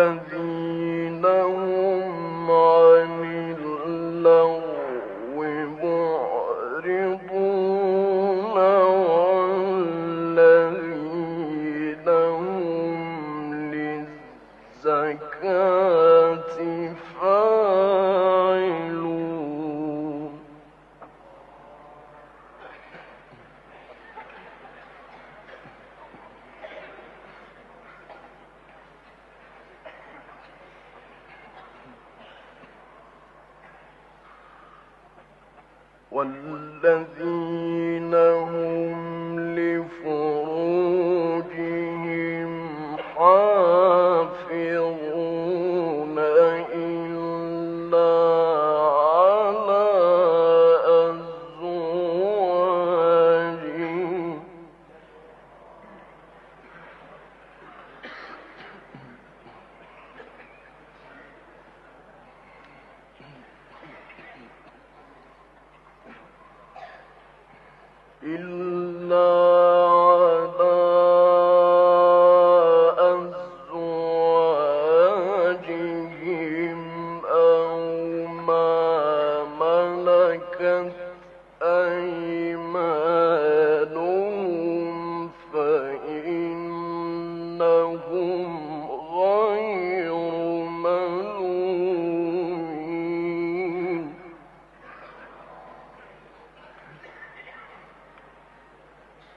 sangue.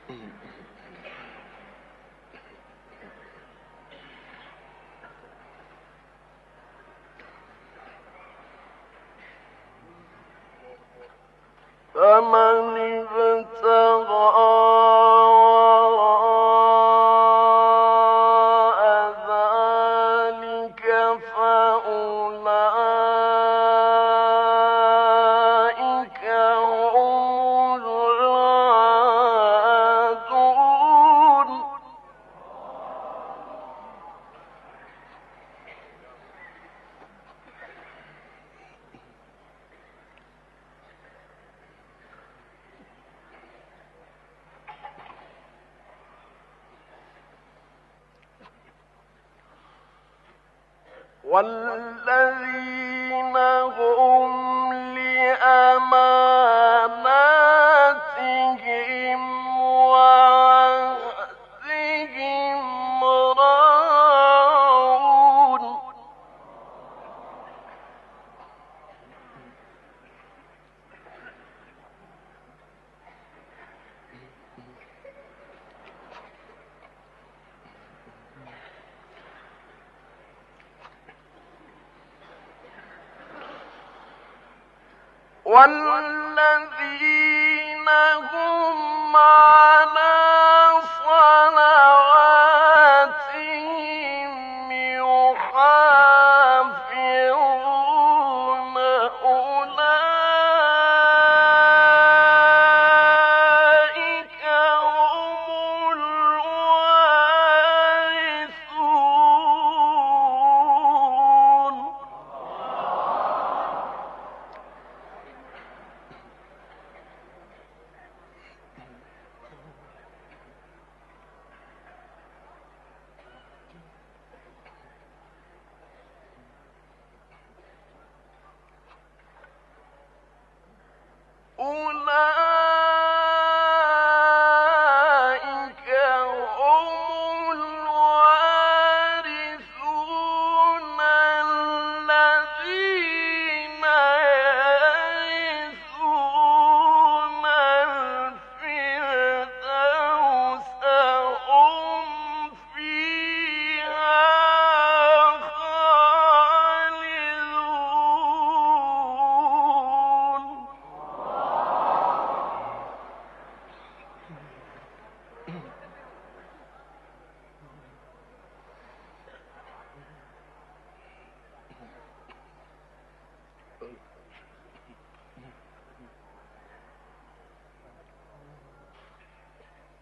Come. يَعْلَمُونَهُ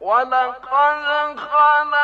ولقد خلقنا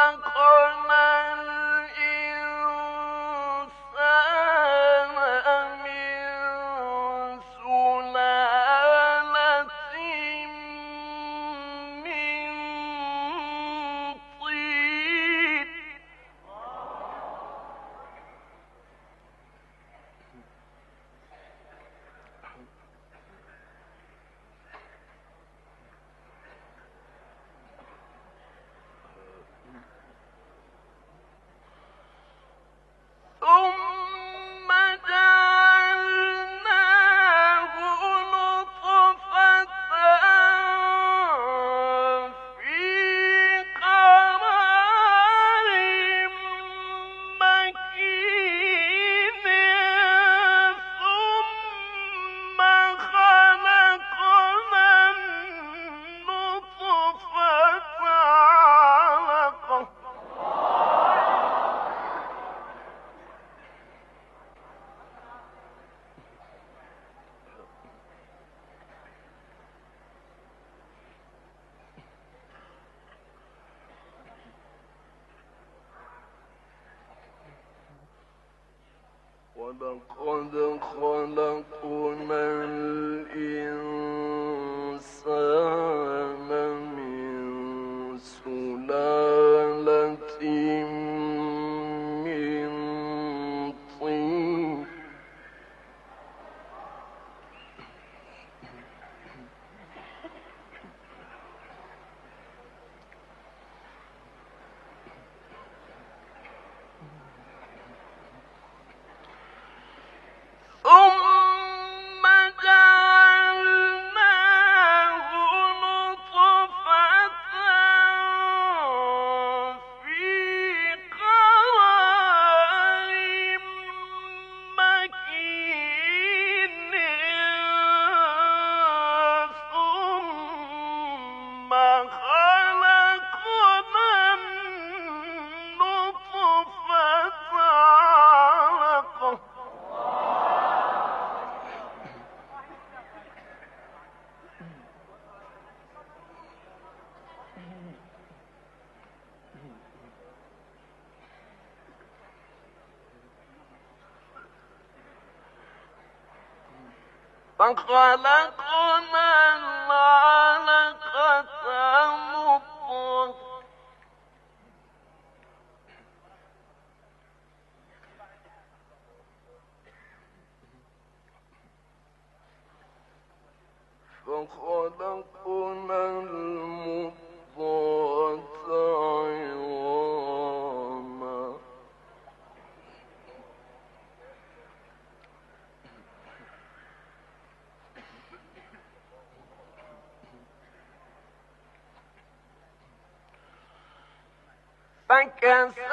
فخلقنا فكسونا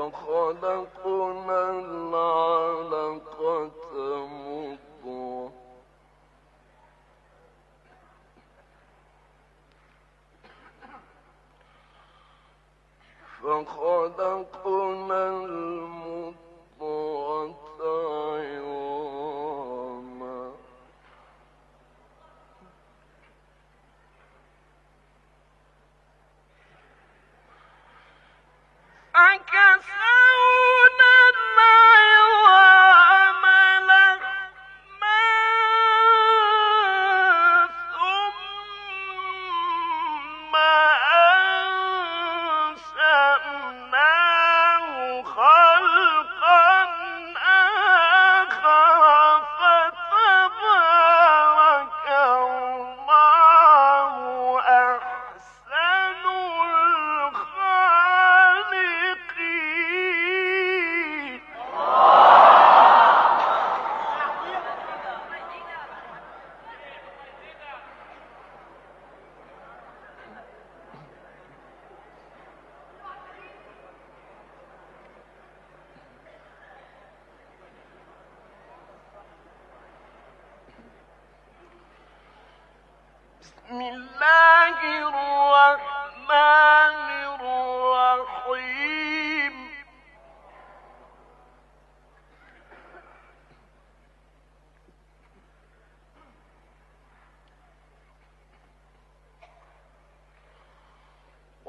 فخلقنا العلقة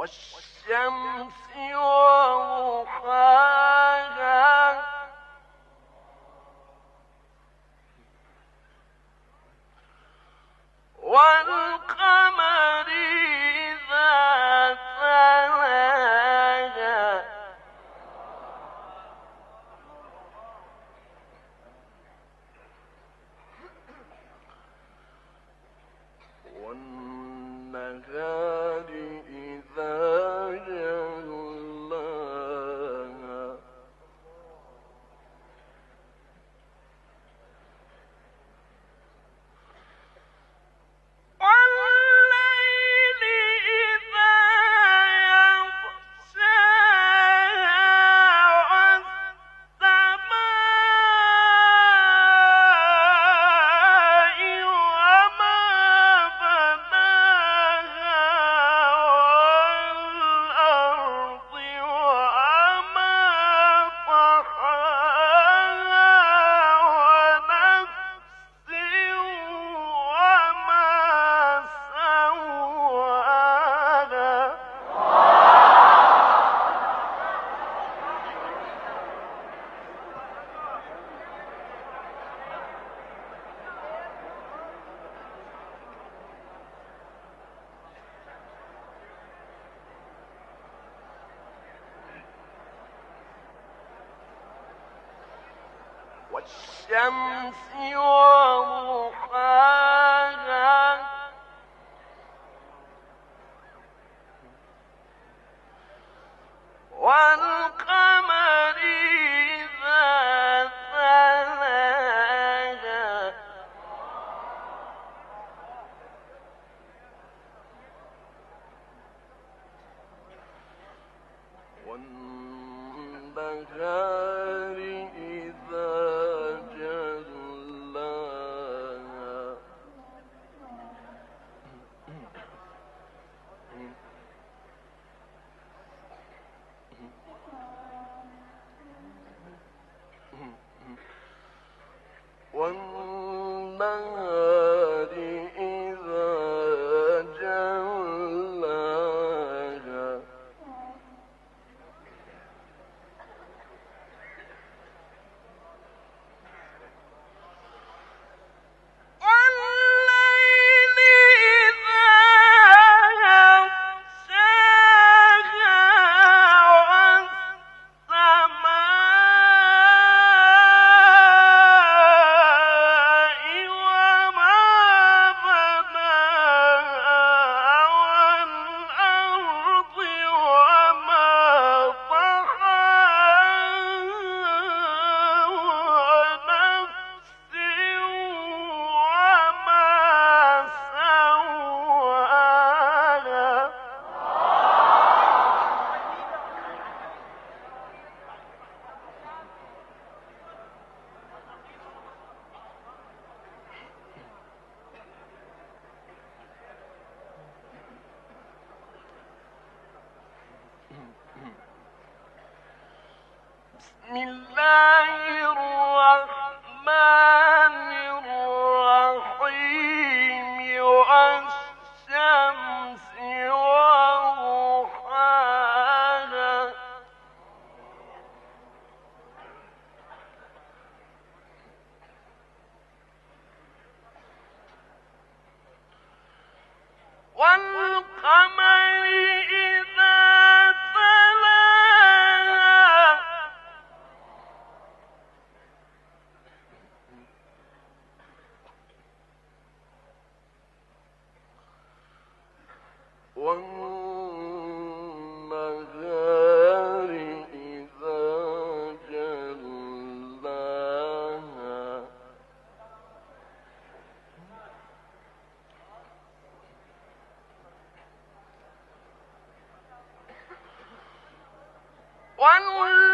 والشمس وضحاها والقمر 你没 One.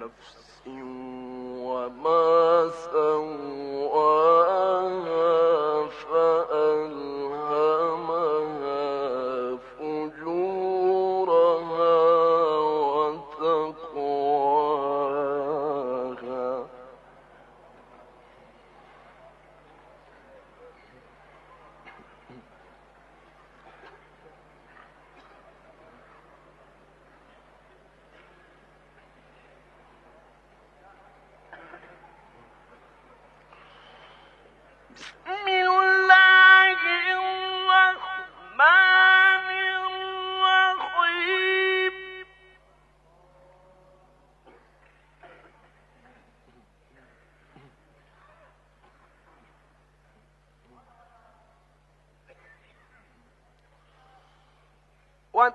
نفس وما سألت One,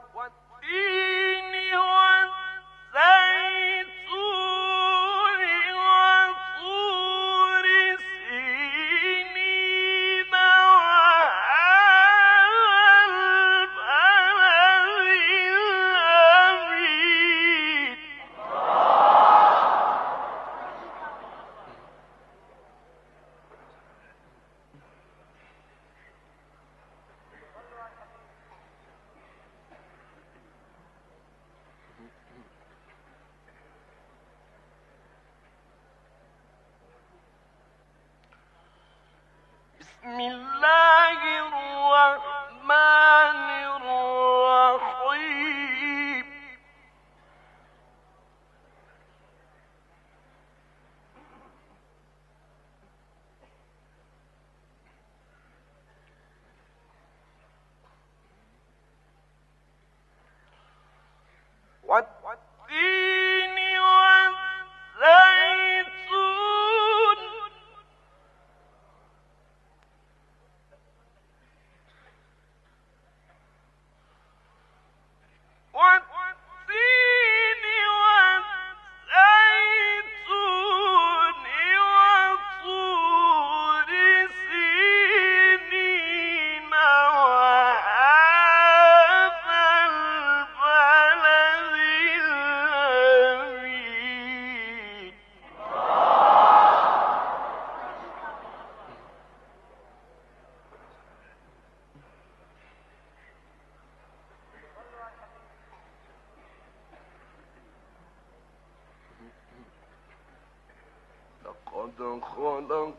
خلق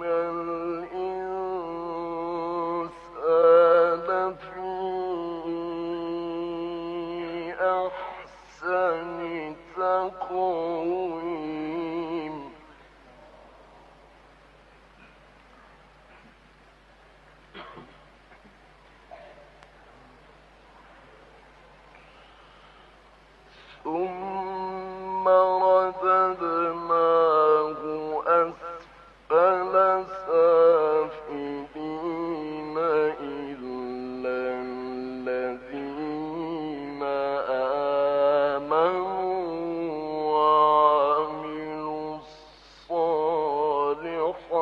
من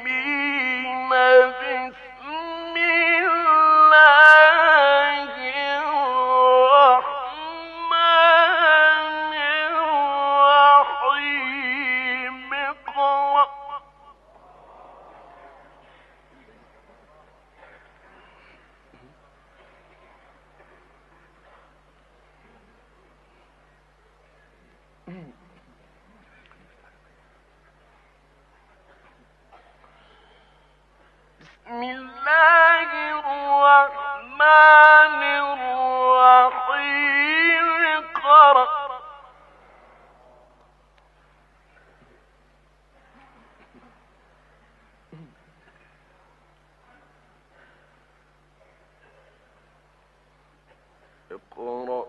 الحاكمين بسم اقرأ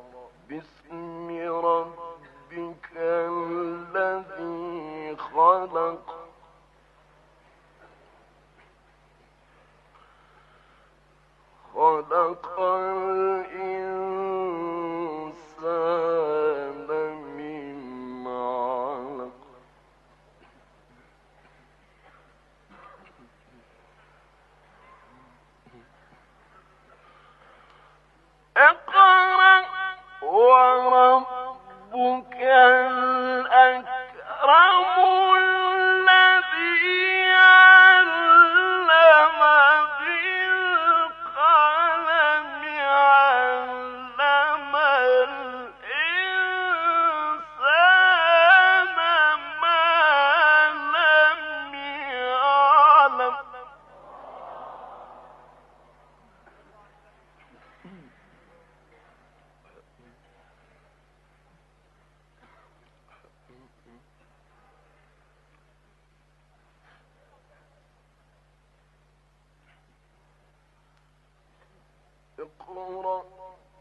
اقرأ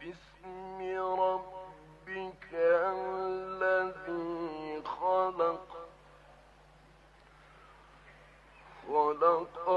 باسم ربك الذي خلق خلق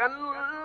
كلا